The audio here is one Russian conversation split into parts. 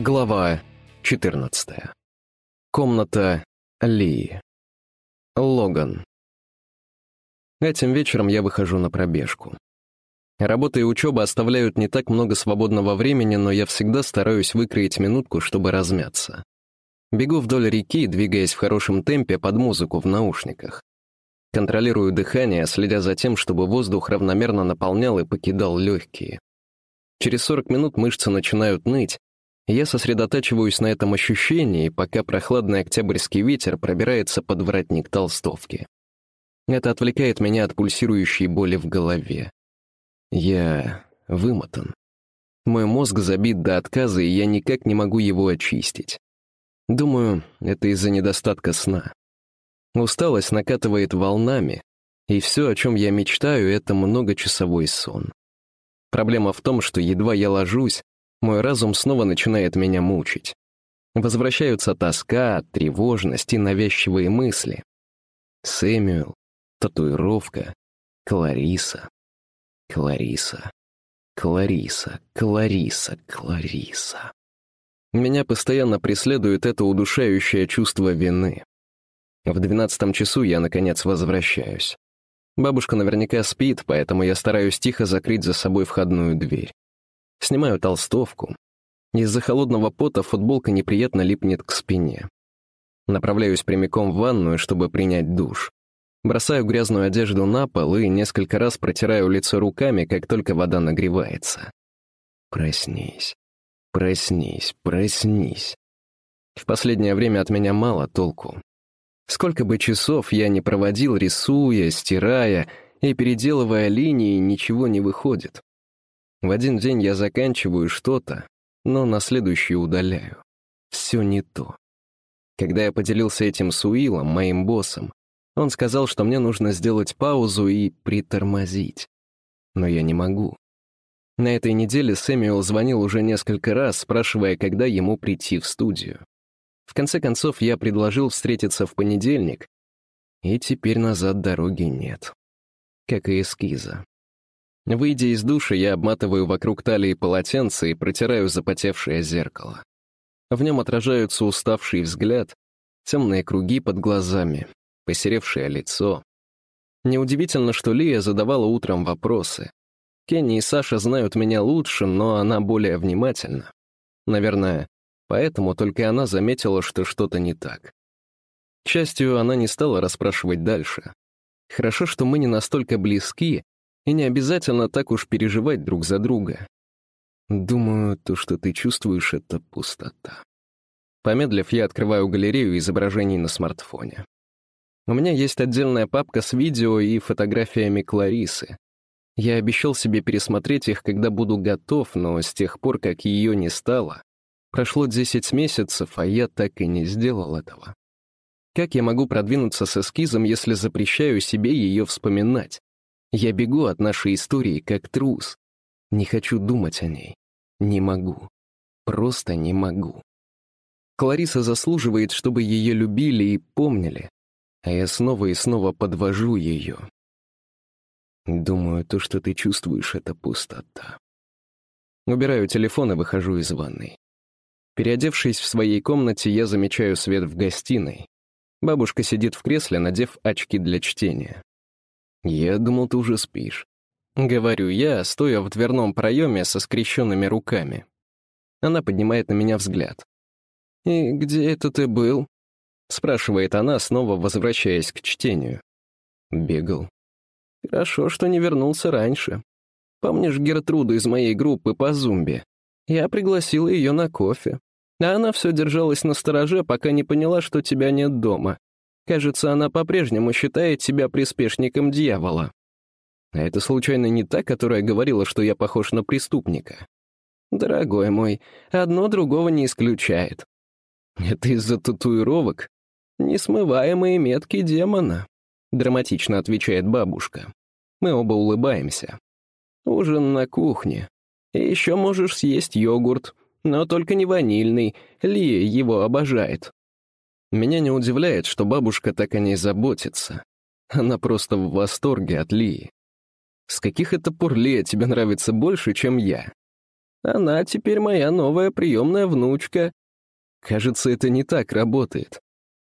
Глава 14. Комната Ли. Логан. Этим вечером я выхожу на пробежку. Работа и учеба оставляют не так много свободного времени, но я всегда стараюсь выкроить минутку, чтобы размяться. Бегу вдоль реки, двигаясь в хорошем темпе под музыку в наушниках. Контролирую дыхание, следя за тем, чтобы воздух равномерно наполнял и покидал легкие. Через 40 минут мышцы начинают ныть, я сосредотачиваюсь на этом ощущении, пока прохладный октябрьский ветер пробирается под воротник толстовки. Это отвлекает меня от пульсирующей боли в голове. Я вымотан. Мой мозг забит до отказа, и я никак не могу его очистить. Думаю, это из-за недостатка сна. Усталость накатывает волнами, и все, о чем я мечтаю, это многочасовой сон. Проблема в том, что едва я ложусь, мой разум снова начинает меня мучить. Возвращаются тоска, тревожность и навязчивые мысли. Сэмюэл, татуировка, Клариса, Клариса, Клариса, Клариса, Клариса. Меня постоянно преследует это удушающее чувство вины. В двенадцатом часу я, наконец, возвращаюсь. Бабушка наверняка спит, поэтому я стараюсь тихо закрыть за собой входную дверь. Снимаю толстовку. Из-за холодного пота футболка неприятно липнет к спине. Направляюсь прямиком в ванную, чтобы принять душ. Бросаю грязную одежду на пол и несколько раз протираю лицо руками, как только вода нагревается. Проснись. Проснись, проснись. В последнее время от меня мало толку. Сколько бы часов я не проводил, рисуя, стирая и переделывая линии, ничего не выходит. В один день я заканчиваю что-то, но на следующий удаляю. Все не то. Когда я поделился этим с Уиллом, моим боссом, он сказал, что мне нужно сделать паузу и притормозить. Но я не могу. На этой неделе Сэмюэл звонил уже несколько раз, спрашивая, когда ему прийти в студию. В конце концов, я предложил встретиться в понедельник, и теперь назад дороги нет. Как и эскиза. Выйдя из душа, я обматываю вокруг талии полотенце и протираю запотевшее зеркало. В нем отражаются уставший взгляд, темные круги под глазами, посеревшее лицо. Неудивительно, что Лия задавала утром вопросы. Кенни и Саша знают меня лучше, но она более внимательна. Наверное, поэтому только она заметила, что что-то не так. К счастью, она не стала расспрашивать дальше. Хорошо, что мы не настолько близки, и не обязательно так уж переживать друг за друга. Думаю, то, что ты чувствуешь, — это пустота. Помедлив, я открываю галерею изображений на смартфоне. У меня есть отдельная папка с видео и фотографиями Кларисы. Я обещал себе пересмотреть их, когда буду готов, но с тех пор, как ее не стало, прошло 10 месяцев, а я так и не сделал этого. Как я могу продвинуться с эскизом, если запрещаю себе ее вспоминать? Я бегу от нашей истории как трус. Не хочу думать о ней. Не могу. Просто не могу. Клариса заслуживает, чтобы ее любили и помнили, а я снова и снова подвожу ее. Думаю, то, что ты чувствуешь, — это пустота. Убираю телефон и выхожу из ванной. Переодевшись в своей комнате, я замечаю свет в гостиной. Бабушка сидит в кресле, надев очки для чтения. «Я думал, ты уже спишь». Говорю я, стоя в дверном проеме со скрещенными руками. Она поднимает на меня взгляд. «И где это ты был?» Спрашивает она, снова возвращаясь к чтению. Бегал. «Хорошо, что не вернулся раньше. Помнишь Гертруду из моей группы по зумбе? Я пригласила ее на кофе. А она все держалась на стороже, пока не поняла, что тебя нет дома. Кажется, она по-прежнему считает себя приспешником дьявола. А это случайно не та, которая говорила, что я похож на преступника? Дорогой мой, одно другого не исключает. Это из-за татуировок? Несмываемые метки демона, драматично отвечает бабушка. Мы оба улыбаемся. Ужин на кухне. И еще можешь съесть йогурт, но только не ванильный, Лия его обожает. Меня не удивляет, что бабушка так о ней заботится. Она просто в восторге от Лии. С каких это пор Лия тебе нравится больше, чем я? Она теперь моя новая приемная внучка. Кажется, это не так работает.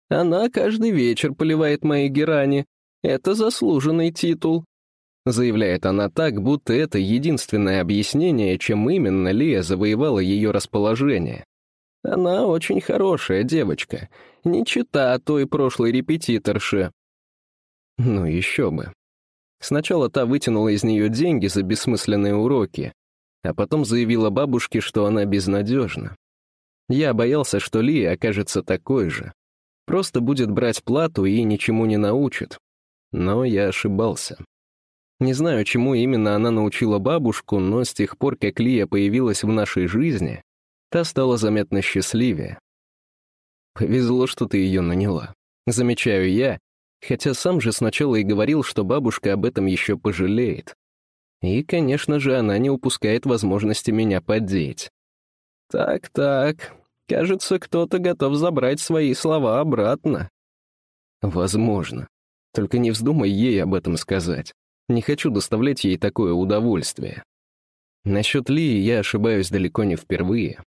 Она каждый вечер поливает мои герани. Это заслуженный титул. Заявляет она так, будто это единственное объяснение, чем именно Лия завоевала ее расположение. Она очень хорошая девочка, не чита той прошлой репетиторши. Ну еще бы. Сначала та вытянула из нее деньги за бессмысленные уроки, а потом заявила бабушке, что она безнадежна. Я боялся, что Лия окажется такой же. Просто будет брать плату и ничему не научит. Но я ошибался. Не знаю, чему именно она научила бабушку, но с тех пор, как Лия появилась в нашей жизни, та стала заметно счастливее. Повезло, что ты ее наняла. Замечаю я, хотя сам же сначала и говорил, что бабушка об этом еще пожалеет. И, конечно же, она не упускает возможности меня поддеть. Так-так, кажется, кто-то готов забрать свои слова обратно. Возможно. Только не вздумай ей об этом сказать. Не хочу доставлять ей такое удовольствие. Насчет Лии я ошибаюсь далеко не впервые.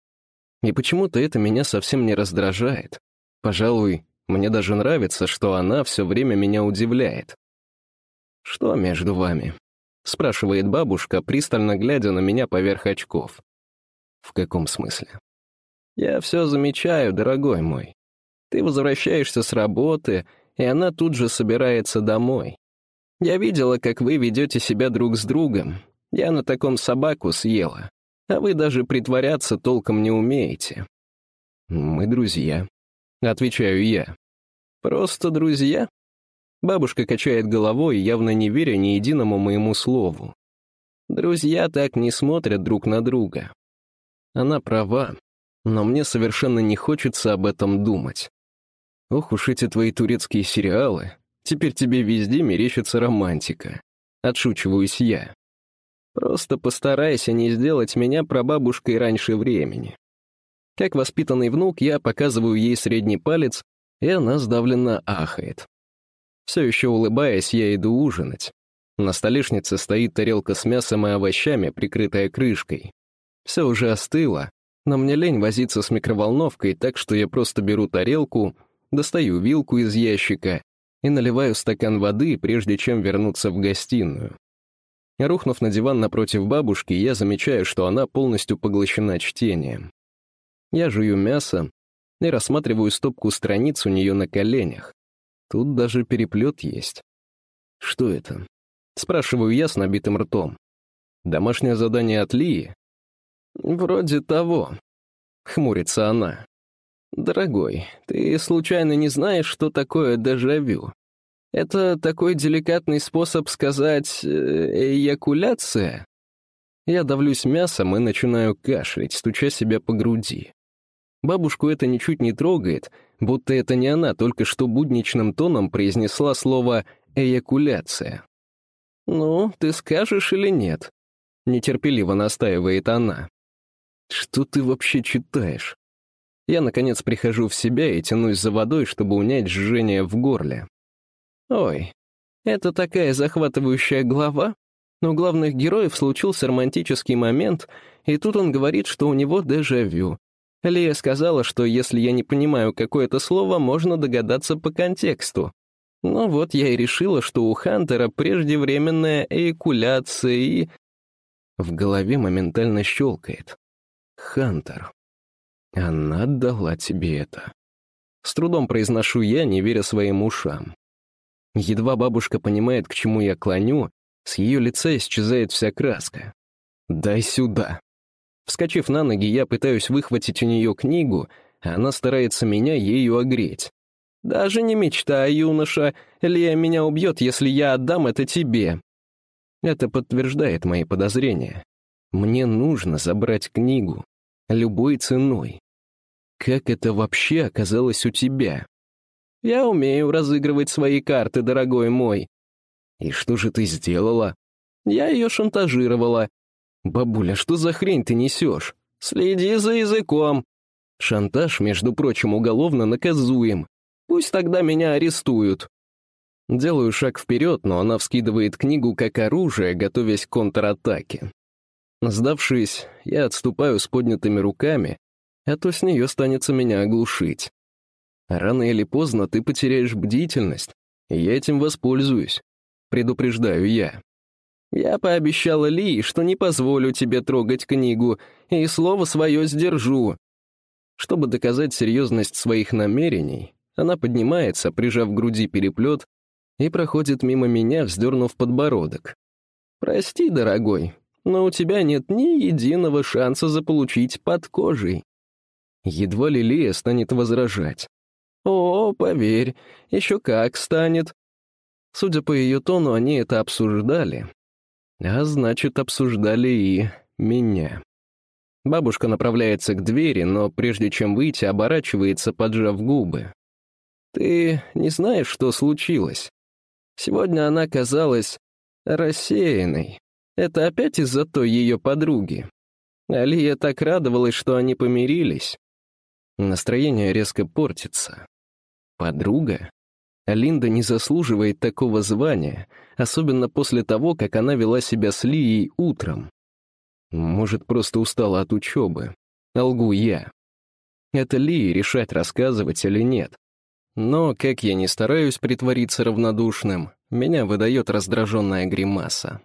И почему-то это меня совсем не раздражает. Пожалуй, мне даже нравится, что она все время меня удивляет. «Что между вами?» — спрашивает бабушка, пристально глядя на меня поверх очков. «В каком смысле?» «Я все замечаю, дорогой мой. Ты возвращаешься с работы, и она тут же собирается домой. Я видела, как вы ведете себя друг с другом. Я на таком собаку съела. А вы даже притворяться толком не умеете. Мы друзья. Отвечаю я. Просто друзья? Бабушка качает головой, явно не веря ни единому моему слову. Друзья так не смотрят друг на друга. Она права, но мне совершенно не хочется об этом думать. Ох уж эти твои турецкие сериалы. Теперь тебе везде мерещится романтика. Отшучиваюсь я. Просто постарайся не сделать меня прабабушкой раньше времени. Как воспитанный внук, я показываю ей средний палец, и она сдавленно ахает. Все еще улыбаясь, я иду ужинать. На столешнице стоит тарелка с мясом и овощами, прикрытая крышкой. Все уже остыло, но мне лень возиться с микроволновкой, так что я просто беру тарелку, достаю вилку из ящика и наливаю стакан воды, прежде чем вернуться в гостиную. Рухнув на диван напротив бабушки, я замечаю, что она полностью поглощена чтением. Я жую мясо и рассматриваю стопку страниц у нее на коленях. Тут даже переплет есть. Что это? Спрашиваю я с набитым ртом. Домашнее задание от Лии? Вроде того. Хмурится она. «Дорогой, ты случайно не знаешь, что такое дежавю? Это такой деликатный способ сказать э, «эякуляция»?» Я давлюсь мясом и начинаю кашлять, стуча себя по груди. Бабушку это ничуть не трогает, будто это не она только что будничным тоном произнесла слово «эякуляция». «Ну, ты скажешь или нет?» — нетерпеливо настаивает она. «Что ты вообще читаешь?» Я, наконец, прихожу в себя и тянусь за водой, чтобы унять жжение в горле. Ой, это такая захватывающая глава. Но у главных героев случился романтический момент, и тут он говорит, что у него дежавю. Лия сказала, что если я не понимаю какое-то слово, можно догадаться по контексту. Ну вот я и решила, что у Хантера преждевременная эякуляция и... В голове моментально щелкает. Хантер. Она дала тебе это. С трудом произношу я, не веря своим ушам. Едва бабушка понимает, к чему я клоню, с ее лица исчезает вся краска. «Дай сюда». Вскочив на ноги, я пытаюсь выхватить у нее книгу, а она старается меня ею огреть. «Даже не мечтай, юноша. Лия меня убьет, если я отдам это тебе». Это подтверждает мои подозрения. Мне нужно забрать книгу. Любой ценой. Как это вообще оказалось у тебя? Я умею разыгрывать свои карты, дорогой мой. И что же ты сделала? Я ее шантажировала. Бабуля, что за хрень ты несешь? Следи за языком. Шантаж, между прочим, уголовно наказуем. Пусть тогда меня арестуют. Делаю шаг вперед, но она вскидывает книгу как оружие, готовясь к контратаке. Сдавшись, я отступаю с поднятыми руками, а то с нее станется меня оглушить. Рано или поздно ты потеряешь бдительность, и я этим воспользуюсь. Предупреждаю я. Я пообещала Ли, что не позволю тебе трогать книгу, и слово свое сдержу. Чтобы доказать серьезность своих намерений, она поднимается, прижав к груди переплет, и проходит мимо меня, вздернув подбородок. «Прости, дорогой, но у тебя нет ни единого шанса заполучить под кожей». Едва ли станет возражать. «О, поверь, еще как станет». Судя по ее тону, они это обсуждали. А значит, обсуждали и меня. Бабушка направляется к двери, но прежде чем выйти, оборачивается, поджав губы. «Ты не знаешь, что случилось? Сегодня она казалась рассеянной. Это опять из-за той ее подруги. Алия так радовалась, что они помирились. Настроение резко портится. Подруга? Линда не заслуживает такого звания, особенно после того, как она вела себя с Лией утром. Может, просто устала от учебы. Лгу я. Это Лии решать, рассказывать или нет. Но, как я не стараюсь притвориться равнодушным, меня выдает раздраженная гримаса.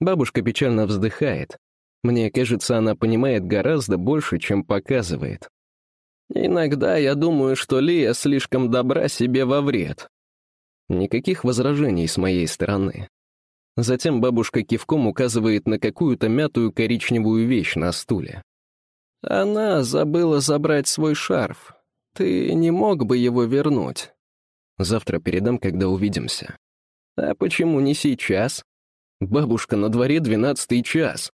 Бабушка печально вздыхает. Мне кажется, она понимает гораздо больше, чем показывает. Иногда я думаю, что Лия слишком добра себе во вред. Никаких возражений с моей стороны. Затем бабушка кивком указывает на какую-то мятую коричневую вещь на стуле. Она забыла забрать свой шарф. Ты не мог бы его вернуть? Завтра передам, когда увидимся. А почему не сейчас? Бабушка, на дворе двенадцатый час.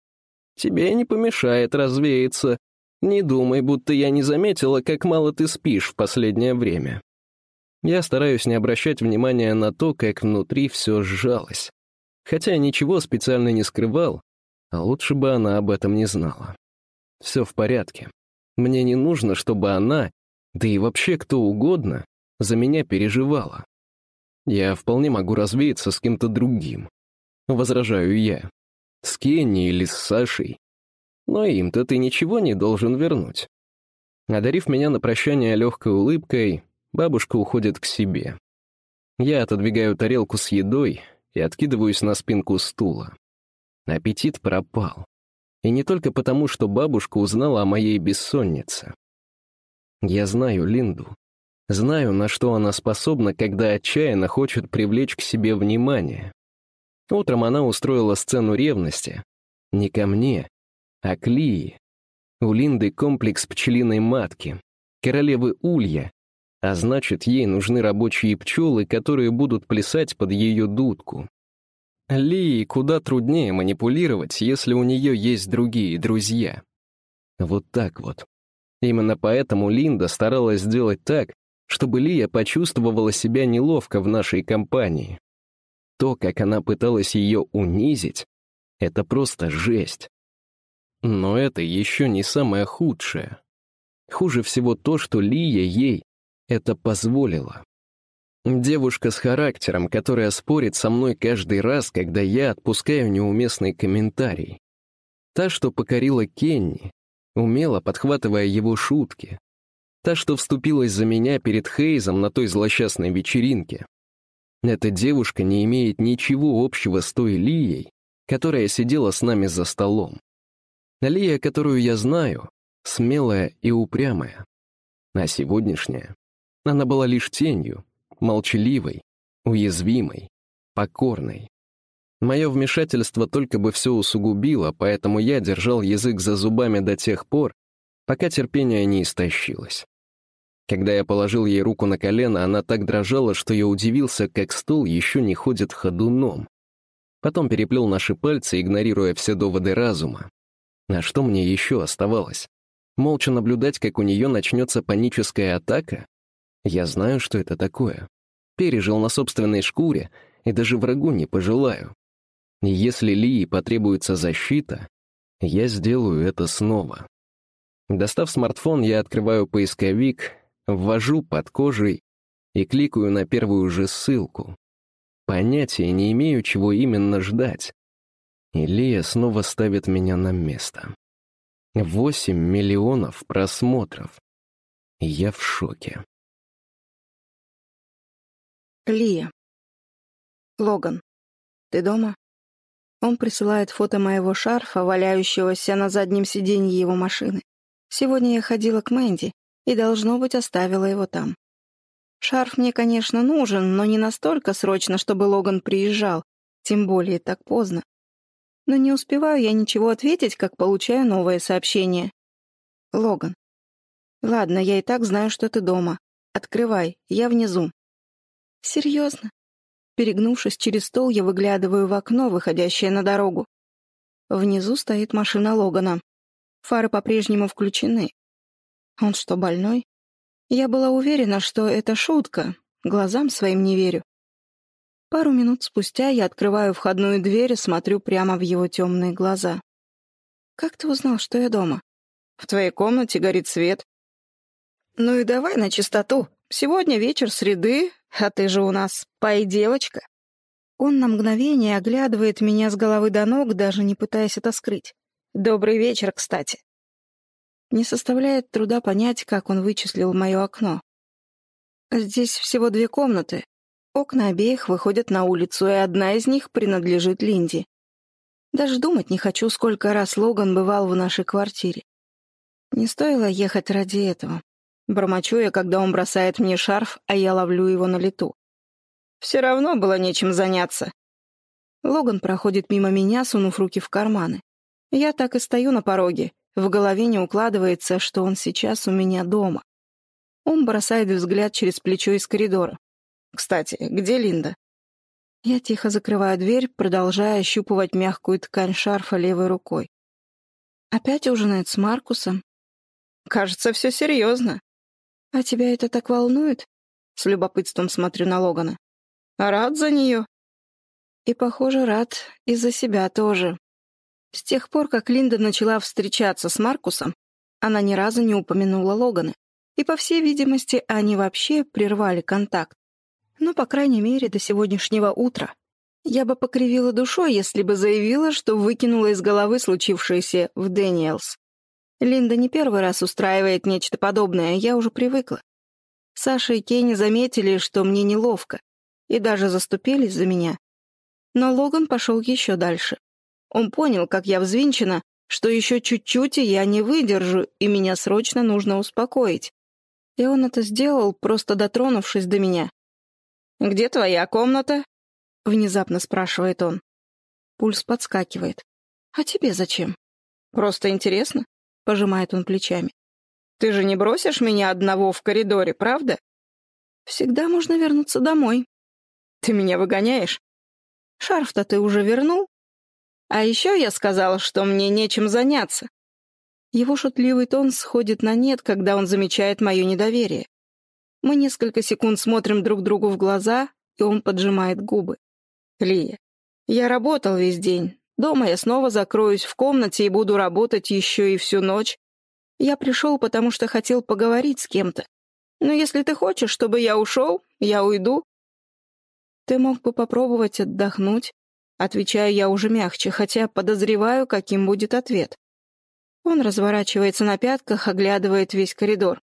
Тебе не помешает развеяться, не думай, будто я не заметила, как мало ты спишь в последнее время. Я стараюсь не обращать внимания на то, как внутри все сжалось. Хотя ничего специально не скрывал, а лучше бы она об этом не знала. Все в порядке. Мне не нужно, чтобы она, да и вообще кто угодно, за меня переживала. Я вполне могу развеяться с кем-то другим. Возражаю я. С Кенни или с Сашей но им-то ты ничего не должен вернуть. Одарив меня на прощание легкой улыбкой, бабушка уходит к себе. Я отодвигаю тарелку с едой и откидываюсь на спинку стула. Аппетит пропал. И не только потому, что бабушка узнала о моей бессоннице. Я знаю Линду. Знаю, на что она способна, когда отчаянно хочет привлечь к себе внимание. Утром она устроила сцену ревности. Не ко мне, а к Лии. У Линды комплекс пчелиной матки, королевы улья, а значит, ей нужны рабочие пчелы, которые будут плясать под ее дудку. Лии куда труднее манипулировать, если у нее есть другие друзья. Вот так вот. Именно поэтому Линда старалась сделать так, чтобы Лия почувствовала себя неловко в нашей компании. То, как она пыталась ее унизить, это просто жесть. Но это еще не самое худшее. Хуже всего то, что Лия ей это позволила. Девушка с характером, которая спорит со мной каждый раз, когда я отпускаю неуместный комментарий. Та, что покорила Кенни, умело подхватывая его шутки. Та, что вступилась за меня перед Хейзом на той злосчастной вечеринке. Эта девушка не имеет ничего общего с той Лией, которая сидела с нами за столом. Лия, которую я знаю, смелая и упрямая. А сегодняшняя, она была лишь тенью, молчаливой, уязвимой, покорной. Мое вмешательство только бы все усугубило, поэтому я держал язык за зубами до тех пор, пока терпение не истощилось. Когда я положил ей руку на колено, она так дрожала, что я удивился, как стол еще не ходит ходуном. Потом переплел наши пальцы, игнорируя все доводы разума. А что мне еще оставалось? Молча наблюдать, как у нее начнется паническая атака? Я знаю, что это такое. Пережил на собственной шкуре и даже врагу не пожелаю. Если Лии потребуется защита, я сделаю это снова. Достав смартфон, я открываю поисковик, ввожу под кожей и кликаю на первую же ссылку. Понятия не имею, чего именно ждать. И Лия снова ставит меня на место. Восемь миллионов просмотров. Я в шоке. Лия. Логан, ты дома? Он присылает фото моего шарфа, валяющегося на заднем сиденье его машины. Сегодня я ходила к Мэнди и, должно быть, оставила его там. Шарф мне, конечно, нужен, но не настолько срочно, чтобы Логан приезжал, тем более так поздно. Но не успеваю я ничего ответить, как получаю новое сообщение. Логан. Ладно, я и так знаю, что ты дома. Открывай, я внизу. Серьезно? Перегнувшись через стол, я выглядываю в окно, выходящее на дорогу. Внизу стоит машина Логана. Фары по-прежнему включены. Он что, больной? Я была уверена, что это шутка. Глазам своим не верю. Пару минут спустя я открываю входную дверь и смотрю прямо в его темные глаза. «Как ты узнал, что я дома?» «В твоей комнате горит свет». «Ну и давай на чистоту. Сегодня вечер среды, а ты же у нас пай-девочка. Он на мгновение оглядывает меня с головы до ног, даже не пытаясь это скрыть. Добрый вечер, кстати. Не составляет труда понять, как он вычислил мое окно. Здесь всего две комнаты. Окна обеих выходят на улицу, и одна из них принадлежит Линди. Даже думать не хочу, сколько раз Логан бывал в нашей квартире. Не стоило ехать ради этого. Бормочу я, когда он бросает мне шарф, а я ловлю его на лету. Все равно было нечем заняться. Логан проходит мимо меня, сунув руки в карманы. Я так и стою на пороге. В голове не укладывается, что он сейчас у меня дома. Он бросает взгляд через плечо из коридора. «Кстати, где Линда?» Я тихо закрываю дверь, продолжая ощупывать мягкую ткань шарфа левой рукой. Опять ужинает с Маркусом. Кажется, все серьезно. «А тебя это так волнует?» С любопытством смотрю на Логана. «Рад за нее». И, похоже, рад и за себя тоже. С тех пор, как Линда начала встречаться с Маркусом, она ни разу не упомянула Логана. И, по всей видимости, они вообще прервали контакт. Ну, по крайней мере, до сегодняшнего утра. Я бы покривила душой, если бы заявила, что выкинула из головы случившееся в Дэниелс. Линда не первый раз устраивает нечто подобное, я уже привыкла. Саша и Кенни заметили, что мне неловко, и даже заступились за меня. Но Логан пошел еще дальше. Он понял, как я взвинчена, что еще чуть-чуть, и я не выдержу, и меня срочно нужно успокоить. И он это сделал, просто дотронувшись до меня. «Где твоя комната?» — внезапно спрашивает он. Пульс подскакивает. «А тебе зачем?» «Просто интересно пожимает он плечами. «Ты же не бросишь меня одного в коридоре, правда?» «Всегда можно вернуться домой». «Ты меня выгоняешь?» «Шарф-то ты уже вернул?» «А еще я сказала, что мне нечем заняться». Его шутливый тон сходит на нет, когда он замечает мое недоверие. Мы несколько секунд смотрим друг другу в глаза, и он поджимает губы. «Лия, я работал весь день, Дома я снова закроюсь в комнате и буду работать еще и всю ночь. Я пришел, потому что хотел поговорить с кем-то. Но если ты хочешь, чтобы я ушел, я уйду. Ты мог бы попробовать отдохнуть. Отвечаю я уже мягче, хотя подозреваю, каким будет ответ. Он разворачивается на пятках, оглядывает весь коридор.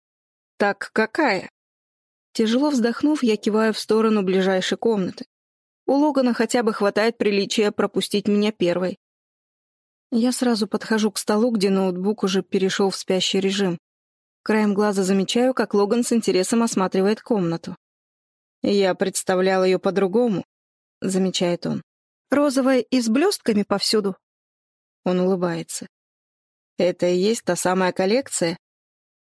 «Так какая?» Тяжело вздохнув, я киваю в сторону ближайшей комнаты. У Логана хотя бы хватает приличия пропустить меня первой. Я сразу подхожу к столу, где ноутбук уже перешел в спящий режим. Краем глаза замечаю, как Логан с интересом осматривает комнату. «Я представлял ее по-другому», — замечает он. «Розовая и с блестками повсюду?» Он улыбается. «Это и есть та самая коллекция?»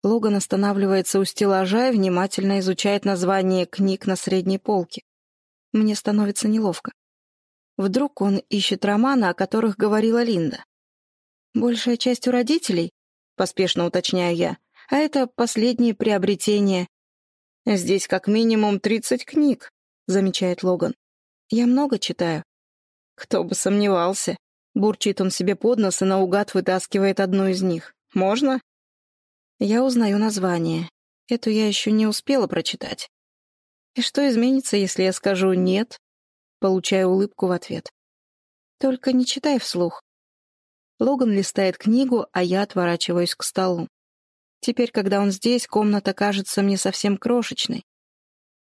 Логан останавливается у стеллажа и внимательно изучает название книг на средней полке. Мне становится неловко. Вдруг он ищет романы, о которых говорила Линда. Большая часть у родителей, поспешно уточняю я, а это последние приобретения. Здесь как минимум тридцать книг, замечает Логан. Я много читаю. Кто бы сомневался. Бурчит он себе под нос и наугад вытаскивает одну из них. Можно? Я узнаю название. Эту я еще не успела прочитать. И что изменится, если я скажу «нет»? Получаю улыбку в ответ. Только не читай вслух. Логан листает книгу, а я отворачиваюсь к столу. Теперь, когда он здесь, комната кажется мне совсем крошечной.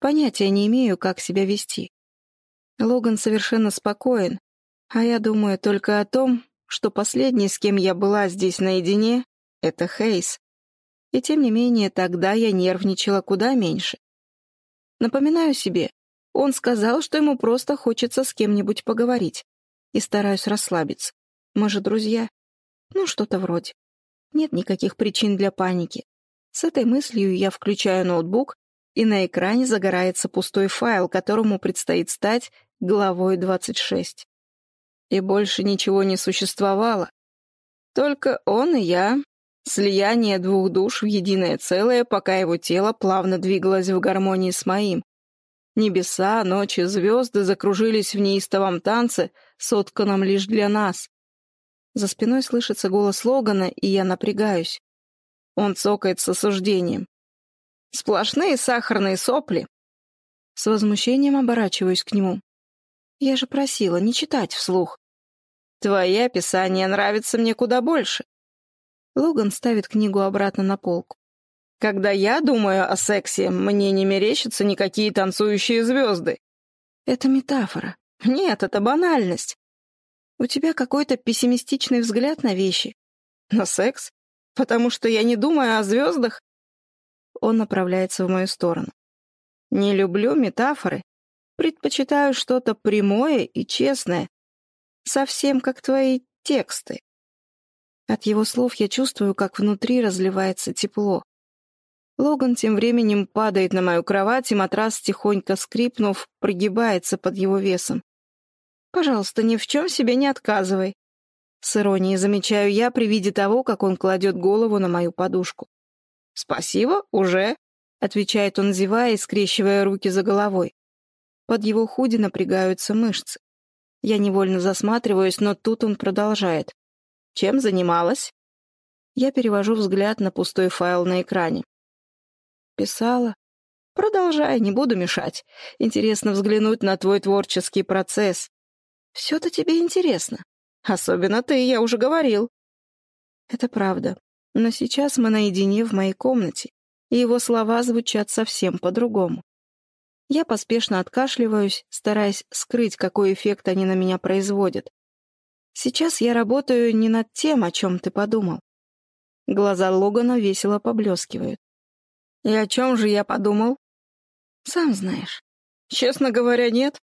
Понятия не имею, как себя вести. Логан совершенно спокоен, а я думаю только о том, что последний, с кем я была здесь наедине, — это Хейс. И тем не менее, тогда я нервничала куда меньше. Напоминаю себе, он сказал, что ему просто хочется с кем-нибудь поговорить. И стараюсь расслабиться. Мы же друзья. Ну, что-то вроде. Нет никаких причин для паники. С этой мыслью я включаю ноутбук, и на экране загорается пустой файл, которому предстоит стать главой 26. И больше ничего не существовало. Только он и я, слияние двух душ в единое целое, пока его тело плавно двигалось в гармонии с моим. Небеса, ночи, звезды закружились в неистовом танце, сотканном лишь для нас. За спиной слышится голос Логана, и я напрягаюсь. Он цокает с осуждением. Сплошные сахарные сопли. С возмущением оборачиваюсь к нему. Я же просила не читать вслух. Твои описания нравятся мне куда больше. Логан ставит книгу обратно на полку. Когда я думаю о сексе, мне не мерещатся никакие танцующие звезды. Это метафора. Нет, это банальность. У тебя какой-то пессимистичный взгляд на вещи. На секс? Потому что я не думаю о звездах? Он направляется в мою сторону. Не люблю метафоры. Предпочитаю что-то прямое и честное. Совсем как твои тексты. От его слов я чувствую, как внутри разливается тепло. Логан тем временем падает на мою кровать, и матрас, тихонько скрипнув, прогибается под его весом. Пожалуйста, ни в чем себе не отказывай. С иронией замечаю я при виде того, как он кладет голову на мою подушку. «Спасибо, уже», — отвечает он, зевая и скрещивая руки за головой. Под его худи напрягаются мышцы. Я невольно засматриваюсь, но тут он продолжает. «Чем занималась?» Я перевожу взгляд на пустой файл на экране. «Писала?» «Продолжай, не буду мешать. Интересно взглянуть на твой творческий процесс. Все-то тебе интересно. Особенно ты, я уже говорил. Это правда. Но сейчас мы наедине в моей комнате, и его слова звучат совсем по-другому. Я поспешно откашливаюсь, стараясь скрыть, какой эффект они на меня производят. Сейчас я работаю не над тем, о чем ты подумал. Глаза Логана весело поблескивают. И о чем же я подумал? Сам знаешь. Честно говоря, нет.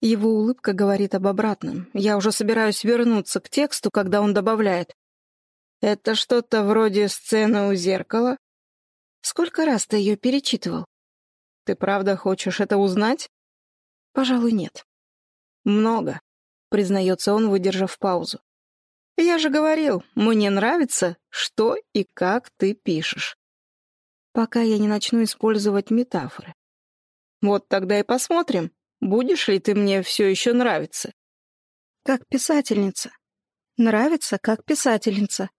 Его улыбка говорит об обратном. Я уже собираюсь вернуться к тексту, когда он добавляет. «Это что-то вроде сцены у зеркала?» «Сколько раз ты ее перечитывал?» «Ты правда хочешь это узнать?» «Пожалуй, нет». «Много», — признается он, выдержав паузу. «Я же говорил, мне нравится, что и как ты пишешь. Пока я не начну использовать метафоры. Вот тогда и посмотрим, Будешь ли ты мне все еще нравиться? Как писательница. Нравится, как писательница.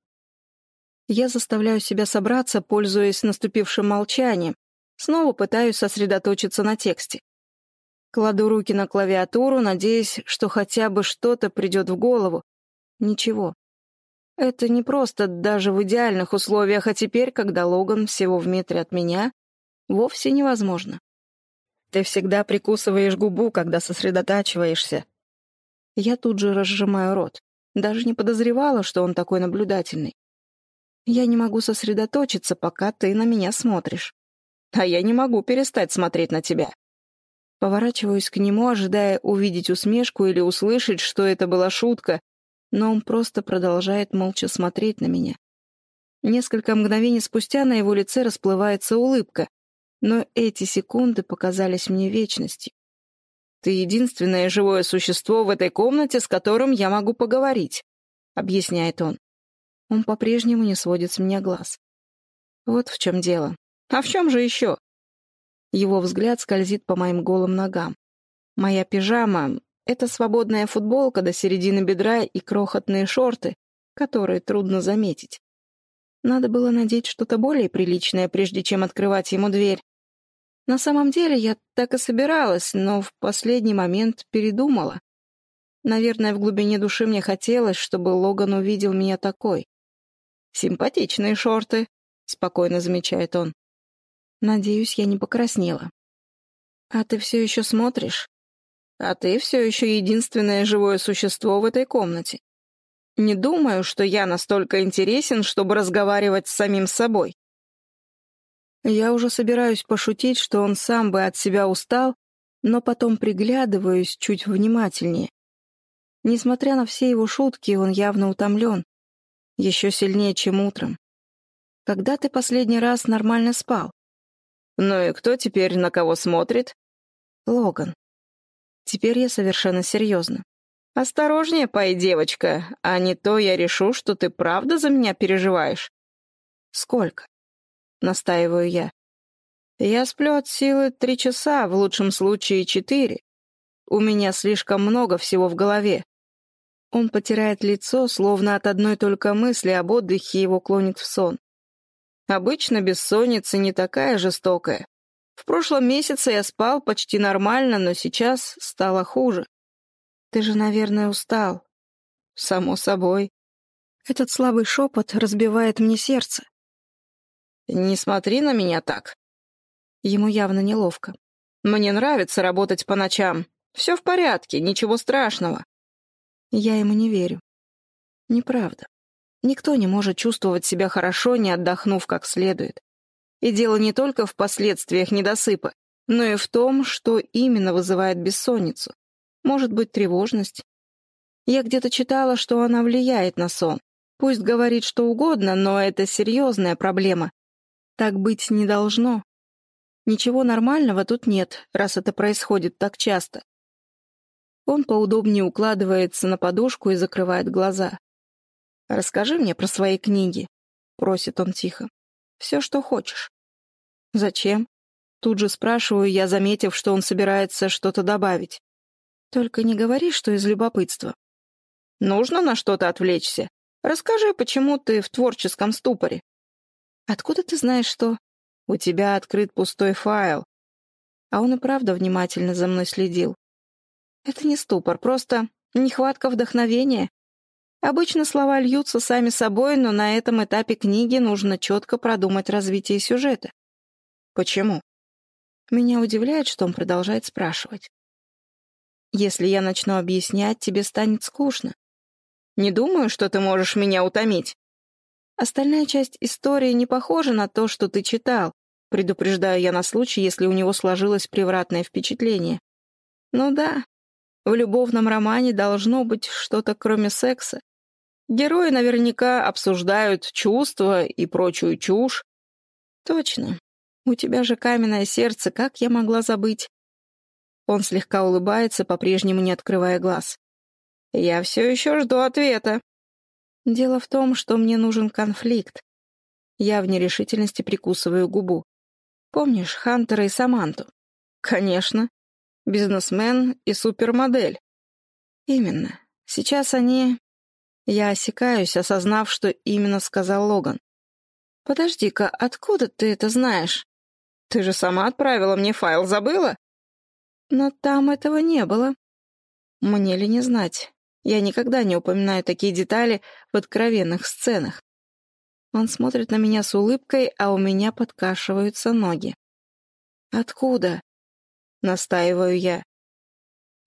Я заставляю себя собраться, пользуясь наступившим молчанием. Снова пытаюсь сосредоточиться на тексте. Кладу руки на клавиатуру, надеясь, что хотя бы что-то придет в голову. Ничего. Это не просто даже в идеальных условиях, а теперь, когда Логан всего в метре от меня, вовсе невозможно. Ты всегда прикусываешь губу, когда сосредотачиваешься. Я тут же разжимаю рот. Даже не подозревала, что он такой наблюдательный. Я не могу сосредоточиться, пока ты на меня смотришь. А я не могу перестать смотреть на тебя. Поворачиваюсь к нему, ожидая увидеть усмешку или услышать, что это была шутка, но он просто продолжает молча смотреть на меня. Несколько мгновений спустя на его лице расплывается улыбка, но эти секунды показались мне вечностью. «Ты единственное живое существо в этой комнате, с которым я могу поговорить», — объясняет он. Он по-прежнему не сводит с меня глаз. Вот в чем дело. А в чем же еще? Его взгляд скользит по моим голым ногам. Моя пижама — это свободная футболка до середины бедра и крохотные шорты, которые трудно заметить. Надо было надеть что-то более приличное, прежде чем открывать ему дверь. На самом деле я так и собиралась, но в последний момент передумала. Наверное, в глубине души мне хотелось, чтобы Логан увидел меня такой. «Симпатичные шорты», — спокойно замечает он. Надеюсь, я не покраснела. «А ты все еще смотришь?» «А ты все еще единственное живое существо в этой комнате. Не думаю, что я настолько интересен, чтобы разговаривать с самим собой». Я уже собираюсь пошутить, что он сам бы от себя устал, но потом приглядываюсь чуть внимательнее. Несмотря на все его шутки, он явно утомлен. Еще сильнее, чем утром. Когда ты последний раз нормально спал? Ну и кто теперь на кого смотрит? Логан. Теперь я совершенно серьезно. Осторожнее пой, девочка, а не то я решу, что ты правда за меня переживаешь. Сколько? Настаиваю я. Я сплю от силы три часа, в лучшем случае четыре. У меня слишком много всего в голове. Он потирает лицо, словно от одной только мысли об отдыхе его клонит в сон. Обычно бессонница не такая жестокая. В прошлом месяце я спал почти нормально, но сейчас стало хуже. Ты же, наверное, устал. Само собой. Этот слабый шепот разбивает мне сердце. Не смотри на меня так. Ему явно неловко. Мне нравится работать по ночам. Все в порядке, ничего страшного. Я ему не верю. Неправда. Никто не может чувствовать себя хорошо, не отдохнув как следует. И дело не только в последствиях недосыпа, но и в том, что именно вызывает бессонницу. Может быть, тревожность. Я где-то читала, что она влияет на сон. Пусть говорит что угодно, но это серьезная проблема. Так быть не должно. Ничего нормального тут нет, раз это происходит так часто. Он поудобнее укладывается на подушку и закрывает глаза. «Расскажи мне про свои книги», — просит он тихо. «Все, что хочешь». «Зачем?» Тут же спрашиваю я, заметив, что он собирается что-то добавить. «Только не говори, что из любопытства». «Нужно на что-то отвлечься. Расскажи, почему ты в творческом ступоре». «Откуда ты знаешь, что...» «У тебя открыт пустой файл». А он и правда внимательно за мной следил. «Это не ступор, просто нехватка вдохновения. Обычно слова льются сами собой, но на этом этапе книги нужно четко продумать развитие сюжета. Почему? Меня удивляет, что он продолжает спрашивать. Если я начну объяснять, тебе станет скучно. Не думаю, что ты можешь меня утомить. Остальная часть истории не похожа на то, что ты читал, предупреждаю я на случай, если у него сложилось превратное впечатление. Ну да, в любовном романе должно быть что-то кроме секса. Герои наверняка обсуждают чувства и прочую чушь. Точно. У тебя же каменное сердце, как я могла забыть? Он слегка улыбается, по-прежнему не открывая глаз. Я все еще жду ответа. Дело в том, что мне нужен конфликт. Я в нерешительности прикусываю губу. Помнишь Хантера и Саманту? Конечно бизнесмен и супермодель. Именно. Сейчас они... Я осекаюсь, осознав, что именно сказал Логан. «Подожди-ка, откуда ты это знаешь? Ты же сама отправила мне файл, забыла?» «Но там этого не было». «Мне ли не знать? Я никогда не упоминаю такие детали в откровенных сценах». Он смотрит на меня с улыбкой, а у меня подкашиваются ноги. «Откуда?» — настаиваю я.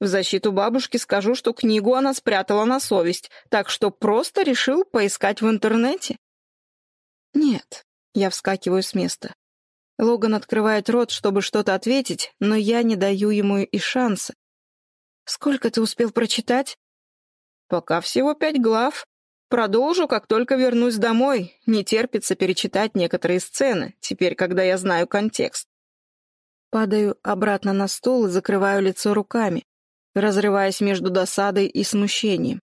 В защиту бабушки скажу, что книгу она спрятала на совесть, так что просто решил поискать в интернете. Нет, я вскакиваю с места. Логан открывает рот, чтобы что-то ответить, но я не даю ему и шанса. Сколько ты успел прочитать? Пока всего пять глав. Продолжу, как только вернусь домой. Не терпится перечитать некоторые сцены, теперь, когда я знаю контекст. Падаю обратно на стол и закрываю лицо руками, разрываясь между досадой и смущением.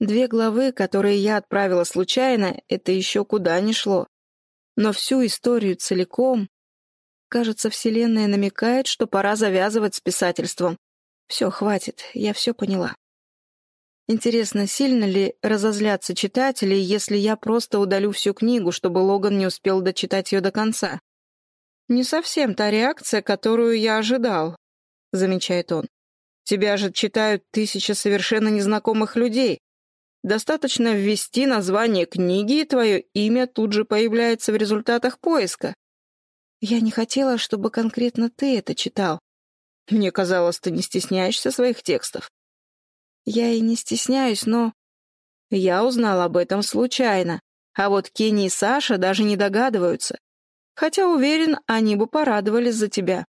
Две главы, которые я отправила случайно, это еще куда ни шло. Но всю историю целиком... Кажется, Вселенная намекает, что пора завязывать с писательством. Все, хватит, я все поняла. Интересно, сильно ли разозлятся читатели, если я просто удалю всю книгу, чтобы Логан не успел дочитать ее до конца? Не совсем та реакция, которую я ожидал, замечает он. Тебя же читают тысячи совершенно незнакомых людей. Достаточно ввести название книги, и твое имя тут же появляется в результатах поиска. Я не хотела, чтобы конкретно ты это читал. Мне казалось, ты не стесняешься своих текстов. Я и не стесняюсь, но... Я узнал об этом случайно, а вот Кенни и Саша даже не догадываются. Хотя, уверен, они бы порадовались за тебя.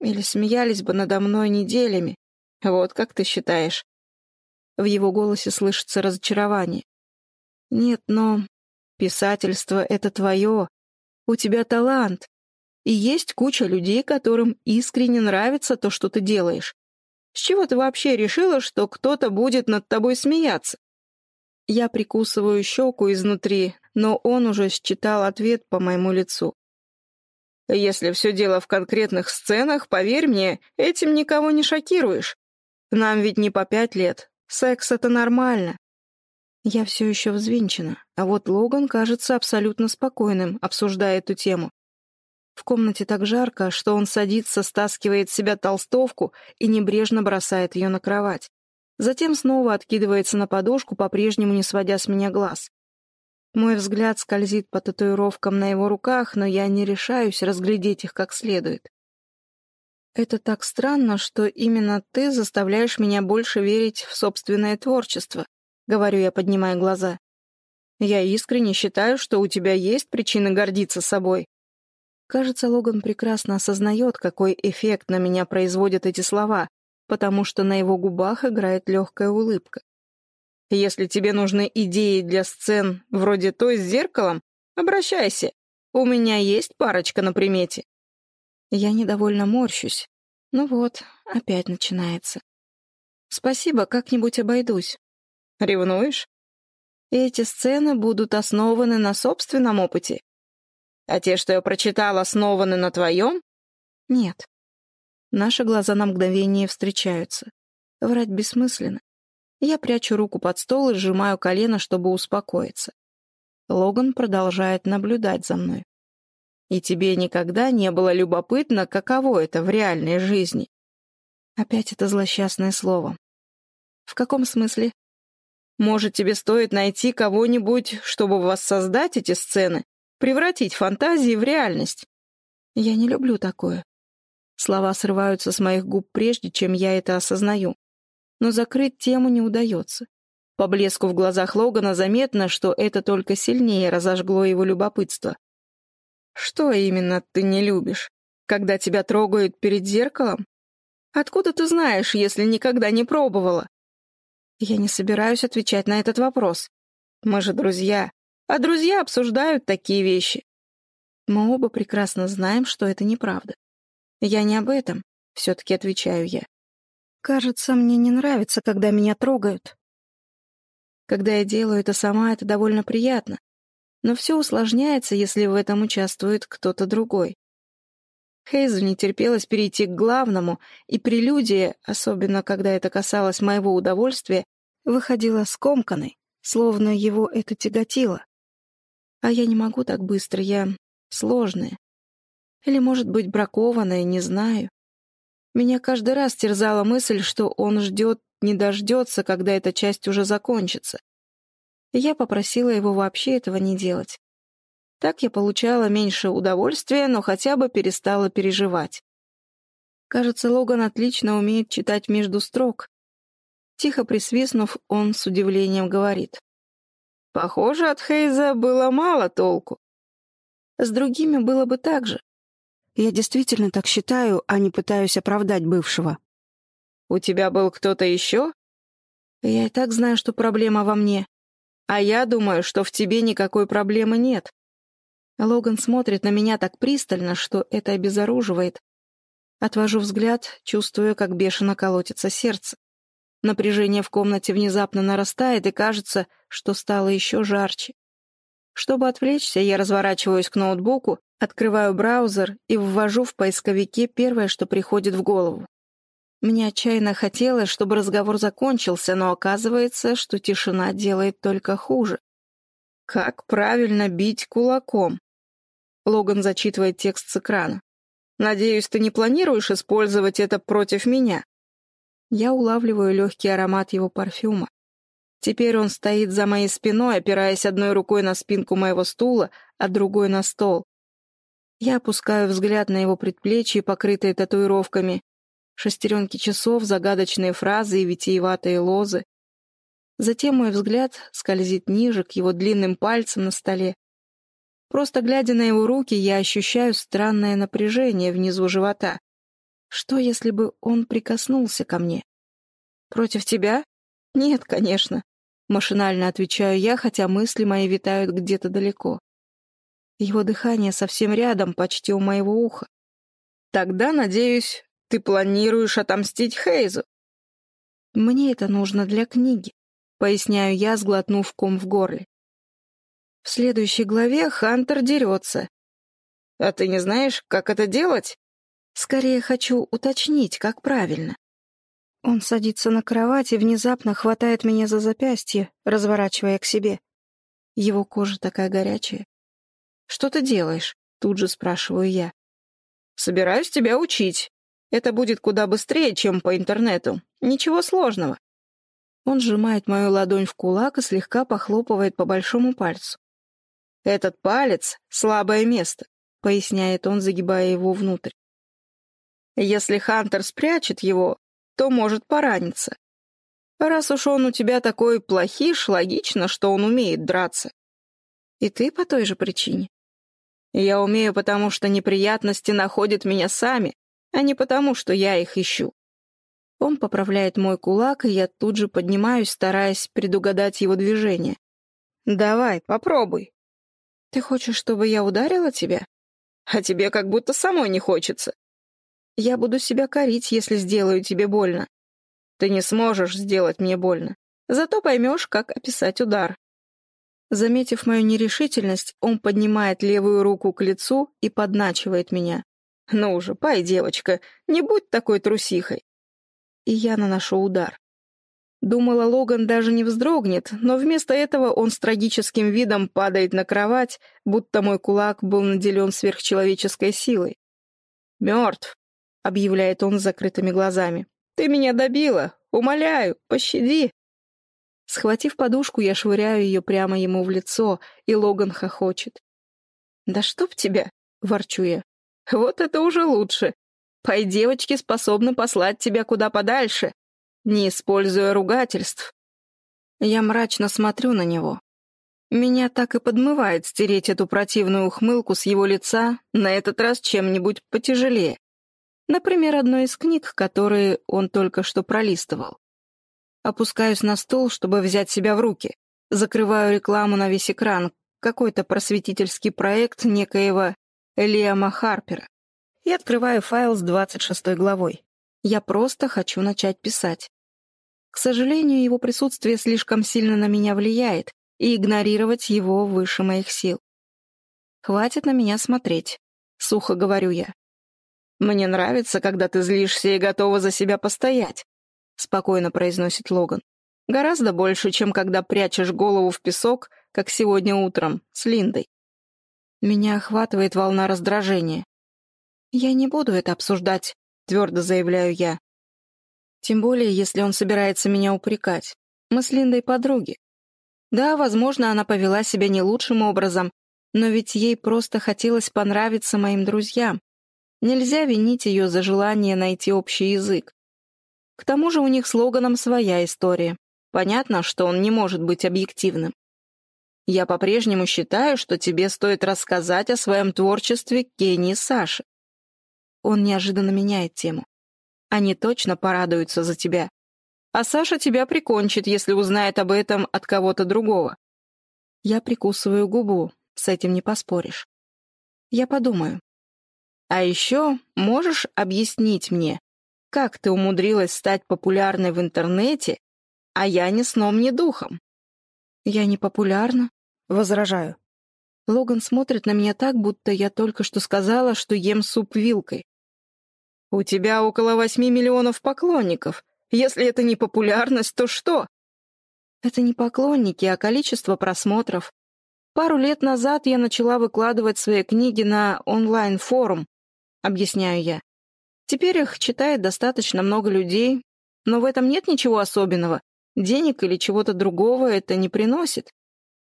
Или смеялись бы надо мной неделями. Вот как ты считаешь. В его голосе слышится разочарование. Нет, но писательство — это твое. У тебя талант. И есть куча людей, которым искренне нравится то, что ты делаешь. С чего ты вообще решила, что кто-то будет над тобой смеяться? Я прикусываю щеку изнутри, но он уже считал ответ по моему лицу. Если все дело в конкретных сценах, поверь мне, этим никого не шокируешь. Нам ведь не по пять лет. Секс — это нормально. Я все еще взвинчена, а вот Логан кажется абсолютно спокойным, обсуждая эту тему. В комнате так жарко, что он садится, стаскивает с себя толстовку и небрежно бросает ее на кровать. Затем снова откидывается на подушку, по-прежнему не сводя с меня глаз. Мой взгляд скользит по татуировкам на его руках, но я не решаюсь разглядеть их как следует. Это так странно, что именно ты заставляешь меня больше верить в собственное творчество, говорю я, поднимая глаза. Я искренне считаю, что у тебя есть причины гордиться собой. Кажется, Логан прекрасно осознает, какой эффект на меня производят эти слова, потому что на его губах играет легкая улыбка. Если тебе нужны идеи для сцен вроде той с зеркалом, обращайся. У меня есть парочка на примете. Я недовольно морщусь. Ну вот, опять начинается. Спасибо, как-нибудь обойдусь. Ревнуешь? Эти сцены будут основаны на собственном опыте. А те, что я прочитал, основаны на твоем? Нет. Наши глаза на мгновение встречаются. Врать бессмысленно. Я прячу руку под стол и сжимаю колено, чтобы успокоиться. Логан продолжает наблюдать за мной. И тебе никогда не было любопытно, каково это в реальной жизни? Опять это злосчастное слово. В каком смысле? Может, тебе стоит найти кого-нибудь, чтобы воссоздать эти сцены? Превратить фантазии в реальность. Я не люблю такое. Слова срываются с моих губ прежде, чем я это осознаю. Но закрыть тему не удается. По блеску в глазах Логана заметно, что это только сильнее разожгло его любопытство. «Что именно ты не любишь? Когда тебя трогают перед зеркалом? Откуда ты знаешь, если никогда не пробовала?» Я не собираюсь отвечать на этот вопрос. Мы же друзья а друзья обсуждают такие вещи. Мы оба прекрасно знаем, что это неправда. Я не об этом, все-таки отвечаю я. Кажется, мне не нравится, когда меня трогают. Когда я делаю это сама, это довольно приятно. Но все усложняется, если в этом участвует кто-то другой. Хейзу не терпелось перейти к главному, и прелюдия, особенно когда это касалось моего удовольствия, выходила скомканной, словно его это тяготило. А я не могу так быстро, я сложная. Или, может быть, бракованная, не знаю. Меня каждый раз терзала мысль, что он ждет, не дождется, когда эта часть уже закончится. я попросила его вообще этого не делать. Так я получала меньше удовольствия, но хотя бы перестала переживать. Кажется, Логан отлично умеет читать между строк. Тихо присвистнув, он с удивлением говорит. Похоже, от Хейза было мало толку. С другими было бы так же. Я действительно так считаю, а не пытаюсь оправдать бывшего. У тебя был кто-то еще? Я и так знаю, что проблема во мне. А я думаю, что в тебе никакой проблемы нет. Логан смотрит на меня так пристально, что это обезоруживает. Отвожу взгляд, чувствуя, как бешено колотится сердце. Напряжение в комнате внезапно нарастает, и кажется, что стало еще жарче. Чтобы отвлечься, я разворачиваюсь к ноутбуку, открываю браузер и ввожу в поисковике первое, что приходит в голову. Мне отчаянно хотелось, чтобы разговор закончился, но оказывается, что тишина делает только хуже. Как правильно бить кулаком? Логан зачитывает текст с экрана. Надеюсь, ты не планируешь использовать это против меня? Я улавливаю легкий аромат его парфюма. Теперь он стоит за моей спиной, опираясь одной рукой на спинку моего стула, а другой на стол. Я опускаю взгляд на его предплечье, покрытые татуировками, шестеренки часов, загадочные фразы и витиеватые лозы. Затем мой взгляд скользит ниже, к его длинным пальцам на столе. Просто глядя на его руки, я ощущаю странное напряжение внизу живота. Что, если бы он прикоснулся ко мне? Против тебя? Нет, конечно. Машинально отвечаю я, хотя мысли мои витают где-то далеко. Его дыхание совсем рядом, почти у моего уха. Тогда, надеюсь, ты планируешь отомстить Хейзу. Мне это нужно для книги, поясняю я, сглотнув ком в горле. В следующей главе Хантер дерется. А ты не знаешь, как это делать? Скорее хочу уточнить, как правильно. Он садится на кровать и внезапно хватает меня за запястье, разворачивая к себе. Его кожа такая горячая. «Что ты делаешь?» — тут же спрашиваю я. «Собираюсь тебя учить. Это будет куда быстрее, чем по интернету. Ничего сложного». Он сжимает мою ладонь в кулак и слегка похлопывает по большому пальцу. «Этот палец — слабое место», — поясняет он, загибая его внутрь. «Если Хантер спрячет его, то может пораниться. Раз уж он у тебя такой плохиш, логично, что он умеет драться. И ты по той же причине. Я умею, потому что неприятности находят меня сами, а не потому, что я их ищу. Он поправляет мой кулак, и я тут же поднимаюсь, стараясь предугадать его движение. «Давай, попробуй». «Ты хочешь, чтобы я ударила тебя?» «А тебе как будто самой не хочется». «Я буду себя корить, если сделаю тебе больно». «Ты не сможешь сделать мне больно. Зато поймешь, как описать удар». Заметив мою нерешительность, он поднимает левую руку к лицу и подначивает меня. «Ну уже, пай, девочка, не будь такой трусихой!» И я наношу удар. Думала, Логан даже не вздрогнет, но вместо этого он с трагическим видом падает на кровать, будто мой кулак был наделен сверхчеловеческой силой. «Мертв», — объявляет он с закрытыми глазами. «Ты меня добила! Умоляю, пощади!» Схватив подушку, я швыряю ее прямо ему в лицо, и Логан хохочет. «Да чтоб тебя!» — ворчу я. «Вот это уже лучше! Пой девочки способны послать тебя куда подальше, не используя ругательств». Я мрачно смотрю на него. Меня так и подмывает стереть эту противную ухмылку с его лица, на этот раз чем-нибудь потяжелее. Например, одной из книг, которые он только что пролистывал. Опускаюсь на стол, чтобы взять себя в руки. Закрываю рекламу на весь экран. Какой-то просветительский проект некоего Лиама Харпера. И открываю файл с 26 главой. Я просто хочу начать писать. К сожалению, его присутствие слишком сильно на меня влияет, и игнорировать его выше моих сил. «Хватит на меня смотреть», — сухо говорю я. «Мне нравится, когда ты злишься и готова за себя постоять спокойно произносит Логан. Гораздо больше, чем когда прячешь голову в песок, как сегодня утром, с Линдой. Меня охватывает волна раздражения. «Я не буду это обсуждать», — твердо заявляю я. Тем более, если он собирается меня упрекать. Мы с Линдой подруги. Да, возможно, она повела себя не лучшим образом, но ведь ей просто хотелось понравиться моим друзьям. Нельзя винить ее за желание найти общий язык. К тому же у них с Логаном своя история. Понятно, что он не может быть объективным. Я по-прежнему считаю, что тебе стоит рассказать о своем творчестве Кенни и Саше. Он неожиданно меняет тему. Они точно порадуются за тебя. А Саша тебя прикончит, если узнает об этом от кого-то другого. Я прикусываю губу, с этим не поспоришь. Я подумаю. А еще можешь объяснить мне, как ты умудрилась стать популярной в интернете, а я ни сном, ни духом?» «Я не популярна», — возражаю. Логан смотрит на меня так, будто я только что сказала, что ем суп вилкой. «У тебя около восьми миллионов поклонников. Если это не популярность, то что?» «Это не поклонники, а количество просмотров. Пару лет назад я начала выкладывать свои книги на онлайн-форум», — объясняю я. Теперь их читает достаточно много людей, но в этом нет ничего особенного. Денег или чего-то другого это не приносит.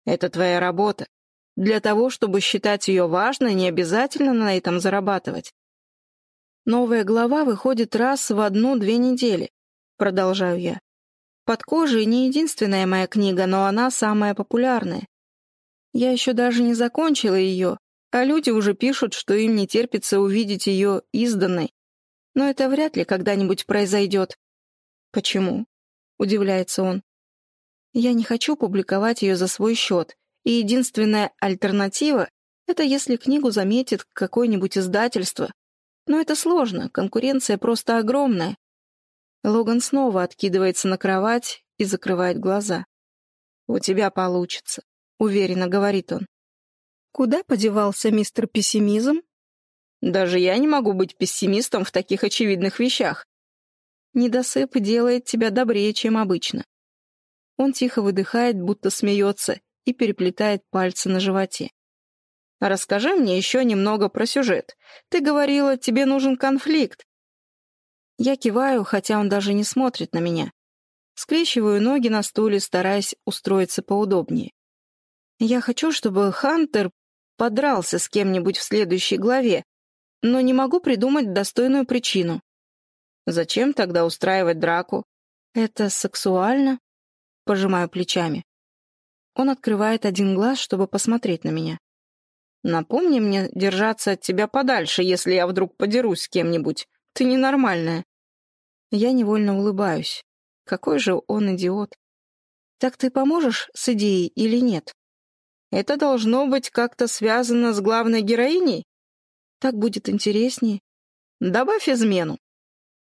Это твоя работа. Для того, чтобы считать ее важной, не обязательно на этом зарабатывать. Новая глава выходит раз в одну-две недели, продолжаю я. Под кожей не единственная моя книга, но она самая популярная. Я еще даже не закончила ее, а люди уже пишут, что им не терпится увидеть ее изданной. Но это вряд ли когда-нибудь произойдет. Почему? Удивляется он. Я не хочу публиковать ее за свой счет, и единственная альтернатива — это если книгу заметит какое-нибудь издательство. Но это сложно, конкуренция просто огромная. Логан снова откидывается на кровать и закрывает глаза. «У тебя получится», — уверенно говорит он. «Куда подевался мистер Пессимизм?» «Даже я не могу быть пессимистом в таких очевидных вещах. Недосып делает тебя добрее, чем обычно». Он тихо выдыхает, будто смеется, и переплетает пальцы на животе. «Расскажи мне еще немного про сюжет. Ты говорила, тебе нужен конфликт». Я киваю, хотя он даже не смотрит на меня. Скрещиваю ноги на стуле, стараясь устроиться поудобнее. Я хочу, чтобы Хантер подрался с кем-нибудь в следующей главе, но не могу придумать достойную причину. Зачем тогда устраивать драку? Это сексуально? Пожимаю плечами. Он открывает один глаз, чтобы посмотреть на меня. Напомни мне держаться от тебя подальше, если я вдруг подерусь с кем-нибудь. Ты ненормальная. Я невольно улыбаюсь. Какой же он идиот. Так ты поможешь с идеей или нет? Это должно быть как-то связано с главной героиней? Так будет интереснее. Добавь измену.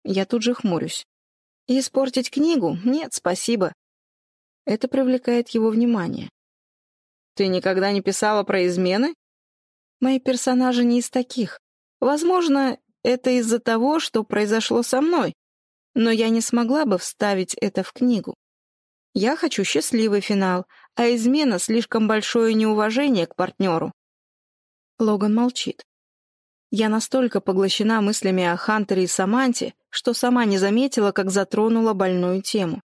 Я тут же хмурюсь. Испортить книгу? Нет, спасибо. Это привлекает его внимание. Ты никогда не писала про измены? Мои персонажи не из таких. Возможно, это из-за того, что произошло со мной. Но я не смогла бы вставить это в книгу. Я хочу счастливый финал, а измена — слишком большое неуважение к партнеру. Логан молчит. Я настолько поглощена мыслями о Хантере и Саманте, что сама не заметила, как затронула больную тему.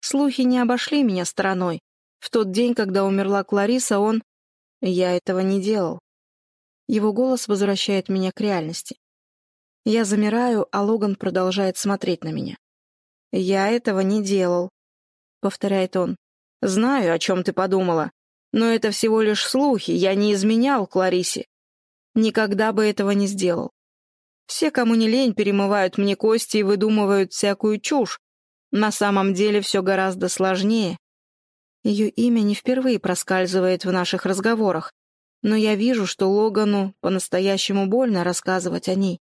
Слухи не обошли меня стороной. В тот день, когда умерла Клариса, он... Я этого не делал. Его голос возвращает меня к реальности. Я замираю, а Логан продолжает смотреть на меня. «Я этого не делал», — повторяет он. «Знаю, о чем ты подумала, но это всего лишь слухи, я не изменял Кларисе. Никогда бы этого не сделал. Все, кому не лень, перемывают мне кости и выдумывают всякую чушь. На самом деле все гораздо сложнее. Ее имя не впервые проскальзывает в наших разговорах, но я вижу, что Логану по-настоящему больно рассказывать о ней.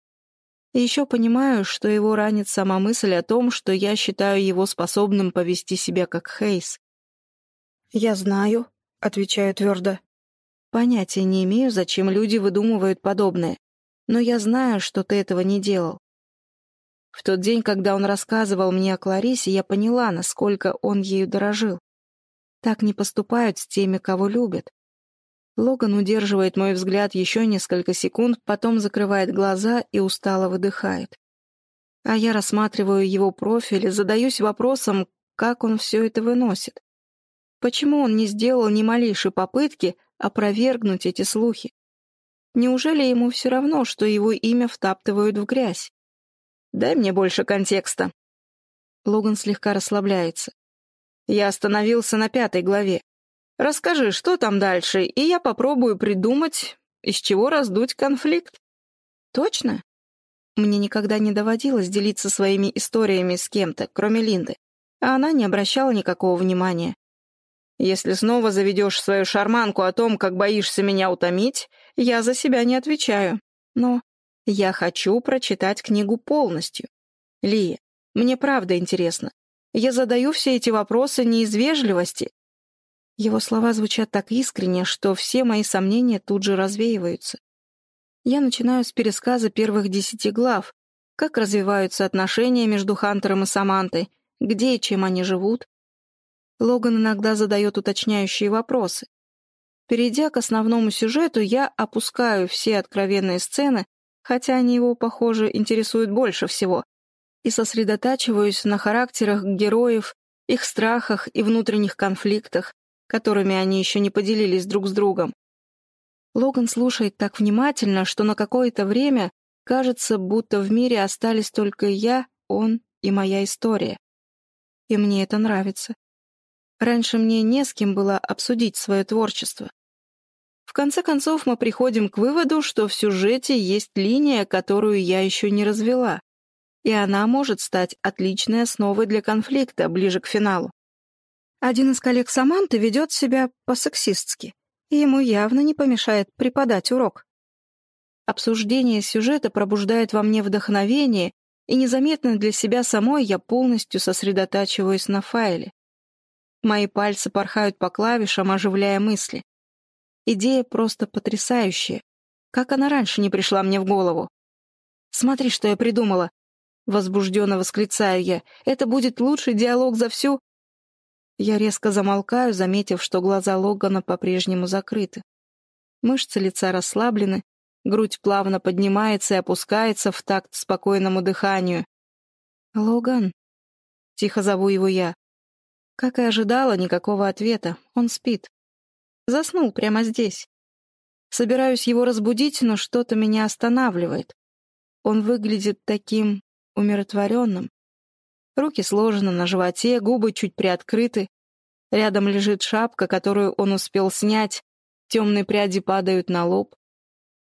Еще понимаю, что его ранит сама мысль о том, что я считаю его способным повести себя как Хейс. «Я знаю», — отвечаю твердо. Понятия не имею, зачем люди выдумывают подобное, но я знаю, что ты этого не делал. В тот день, когда он рассказывал мне о Кларисе, я поняла, насколько он ею дорожил. Так не поступают с теми, кого любят. Логан удерживает мой взгляд еще несколько секунд, потом закрывает глаза и устало выдыхает. А я рассматриваю его профиль и задаюсь вопросом, как он все это выносит. Почему он не сделал ни малейшей попытки опровергнуть эти слухи? Неужели ему все равно, что его имя втаптывают в грязь? Дай мне больше контекста. Логан слегка расслабляется. Я остановился на пятой главе. Расскажи, что там дальше, и я попробую придумать, из чего раздуть конфликт. Точно? Мне никогда не доводилось делиться своими историями с кем-то, кроме Линды, а она не обращала никакого внимания. Если снова заведешь свою шарманку о том, как боишься меня утомить, я за себя не отвечаю. Но я хочу прочитать книгу полностью. Лия, мне правда интересно. Я задаю все эти вопросы не из вежливости. Его слова звучат так искренне, что все мои сомнения тут же развеиваются. Я начинаю с пересказа первых десяти глав, как развиваются отношения между Хантером и Самантой, где и чем они живут, Логан иногда задает уточняющие вопросы. Перейдя к основному сюжету, я опускаю все откровенные сцены, хотя они его, похоже, интересуют больше всего. и сосредотачиваюсь на характерах героев, их страхах и внутренних конфликтах, которыми они еще не поделились друг с другом. Логан слушает так внимательно, что на какое-то время кажется, будто в мире остались только я, он и моя история. И мне это нравится. Раньше мне не с кем было обсудить свое творчество. В конце концов, мы приходим к выводу, что в сюжете есть линия, которую я еще не развела, и она может стать отличной основой для конфликта ближе к финалу. Один из коллег Саманты ведет себя по-сексистски, и ему явно не помешает преподать урок. Обсуждение сюжета пробуждает во мне вдохновение, и незаметно для себя самой я полностью сосредотачиваюсь на файле. Мои пальцы порхают по клавишам, оживляя мысли. Идея просто потрясающая. Как она раньше не пришла мне в голову? «Смотри, что я придумала!» Возбужденно восклицаю я. «Это будет лучший диалог за всю...» Я резко замолкаю, заметив, что глаза Логана по-прежнему закрыты. Мышцы лица расслаблены, грудь плавно поднимается и опускается в такт спокойному дыханию. «Логан?» — тихо зову его я. Как и ожидала, никакого ответа. Он спит. Заснул прямо здесь. Собираюсь его разбудить, но что-то меня останавливает. Он выглядит таким умиротворенным. Руки сложены на животе, губы чуть приоткрыты. Рядом лежит шапка, которую он успел снять. Темные пряди падают на лоб.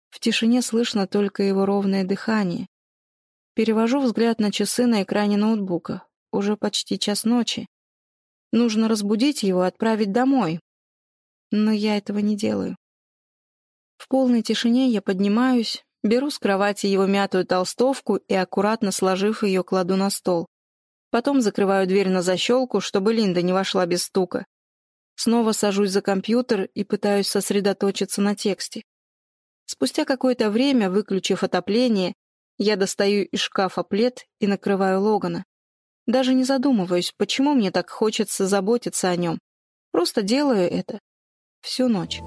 В тишине слышно только его ровное дыхание. Перевожу взгляд на часы на экране ноутбука. Уже почти час ночи. Нужно разбудить его, отправить домой. Но я этого не делаю. В полной тишине я поднимаюсь, беру с кровати его мятую толстовку и, аккуратно сложив ее, кладу на стол. Потом закрываю дверь на защелку, чтобы Линда не вошла без стука. Снова сажусь за компьютер и пытаюсь сосредоточиться на тексте. Спустя какое-то время, выключив отопление, я достаю из шкафа плед и накрываю Логана. Даже не задумываюсь, почему мне так хочется заботиться о нем. Просто делаю это всю ночь.